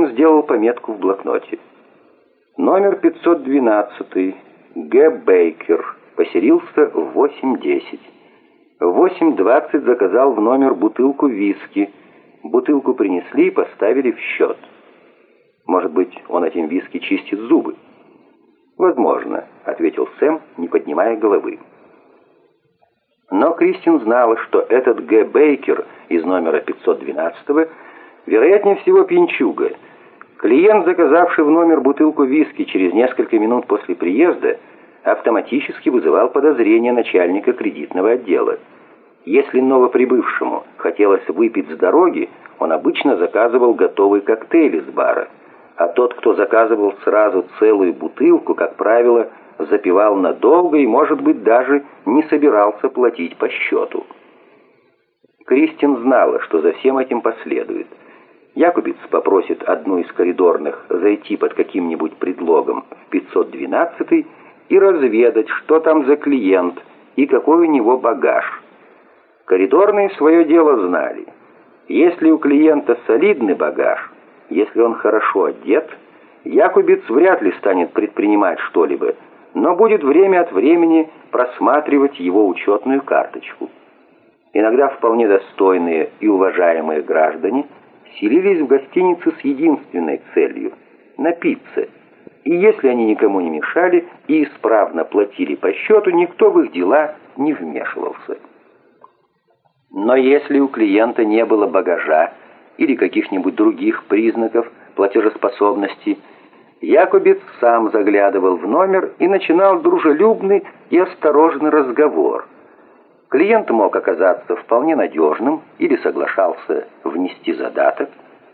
Сэм сделал пометку в блокноте. Номер 512, Г. Бейкер, поселился в 8.10. В 8.20 заказал в номер бутылку виски. Бутылку принесли и поставили в счет. Может быть, он этим виски чистит зубы? «Возможно», — ответил Сэм, не поднимая головы. Но Кристин знала, что этот Г. Бейкер из номера 512 вероятнее всего пьянчуга. Клиент, заказавший в номер бутылку виски через несколько минут после приезда, автоматически вызывал подозрения начальника кредитного отдела. Если новоприбывшему хотелось выпить с дороги, он обычно заказывал готовый коктейль из бара – а тот, кто заказывал сразу целую бутылку, как правило, запивал надолго и, может быть, даже не собирался платить по счету. Кристин знала, что за всем этим последует. Якубиц попросит одну из коридорных зайти под каким-нибудь предлогом в 512 и разведать, что там за клиент и какой у него багаж. Коридорные свое дело знали. Если у клиента солидный багаж – если он хорошо одет, Якубиц вряд ли станет предпринимать что-либо, но будет время от времени просматривать его учетную карточку. Иногда вполне достойные и уважаемые граждане селились в гостинице с единственной целью – напиться. И если они никому не мешали и исправно платили по счету, никто в их дела не вмешивался. Но если у клиента не было багажа, или каких-нибудь других признаков платежеспособности, Якубец сам заглядывал в номер и начинал дружелюбный и осторожный разговор. Клиент мог оказаться вполне надежным или соглашался внести задаток,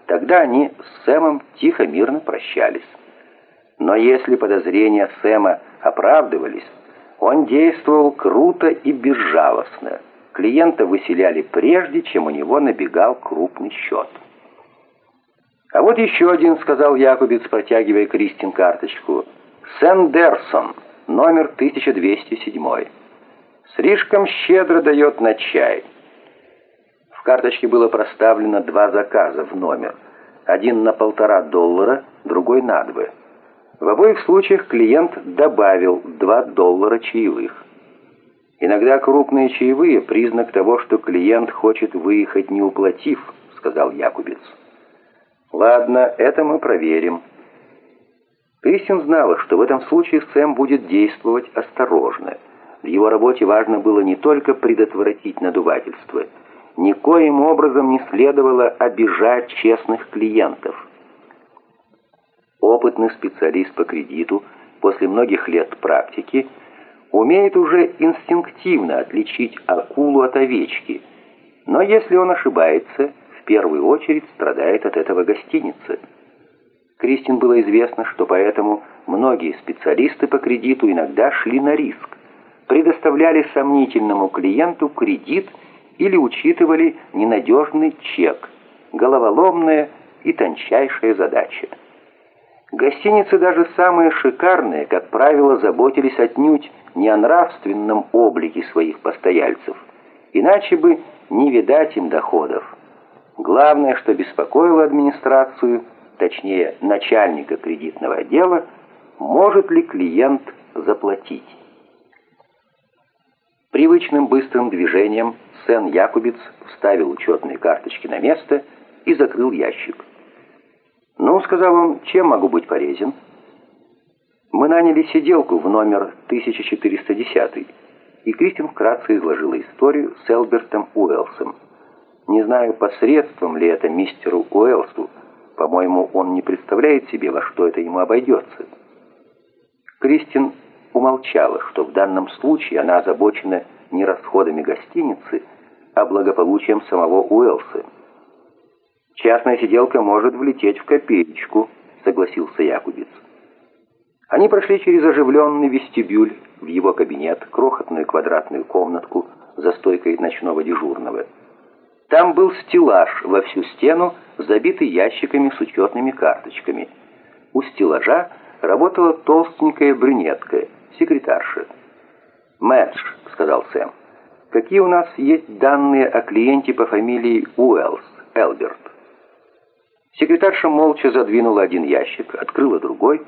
тогда они с Сэмом тихо-мирно прощались. Но если подозрения Сэма оправдывались, он действовал круто и безжалостно – клиента выселяли прежде, чем у него набегал крупный счет. «А вот еще один», — сказал Якубец, протягивая Кристин карточку. «Сендерсон, номер 1207. Слишком щедро дает на чай». В карточке было проставлено два заказа в номер. Один на полтора доллара, другой на два. В обоих случаях клиент добавил 2 доллара чаевых. «Иногда крупные чаевые – признак того, что клиент хочет выехать не уплатив», – сказал Якубец. «Ладно, это мы проверим». Кристин знала, что в этом случае Сэм будет действовать осторожно. В его работе важно было не только предотвратить надувательство, никоим образом не следовало обижать честных клиентов. Опытный специалист по кредиту после многих лет практики – умеет уже инстинктивно отличить акулу от овечки, но если он ошибается, в первую очередь страдает от этого гостиница. Кристин было известно, что поэтому многие специалисты по кредиту иногда шли на риск, предоставляли сомнительному клиенту кредит или учитывали ненадежный чек, головоломная и тончайшая задача. Гостиницы даже самые шикарные, как правило, заботились отнюдь не о нравственном облике своих постояльцев, иначе бы не видать им доходов. Главное, что беспокоило администрацию, точнее начальника кредитного отдела, может ли клиент заплатить. Привычным быстрым движением Сен Якубиц вставил учетные карточки на место и закрыл ящик. «Ну, — сказал он, — чем могу быть полезен?» «Мы наняли сиделку в номер 1410 и Кристин вкратце изложила историю с Элбертом Уэлсом. Не знаю, посредством ли это мистеру Уэлсу, по-моему, он не представляет себе, во что это ему обойдется. Кристин умолчала, что в данном случае она озабочена не расходами гостиницы, а благополучием самого Уэлса. «Частная сиделка может влететь в копеечку», — согласился Якубец. Они прошли через оживленный вестибюль в его кабинет, крохотную квадратную комнатку за стойкой ночного дежурного. Там был стеллаж во всю стену, забитый ящиками с учетными карточками. У стеллажа работала толстенькая брюнетка, секретарша. «Мэтч», — сказал Сэм, — «какие у нас есть данные о клиенте по фамилии Уэллс, Элберт?» Секретарша молча задвинула один ящик, открыла другой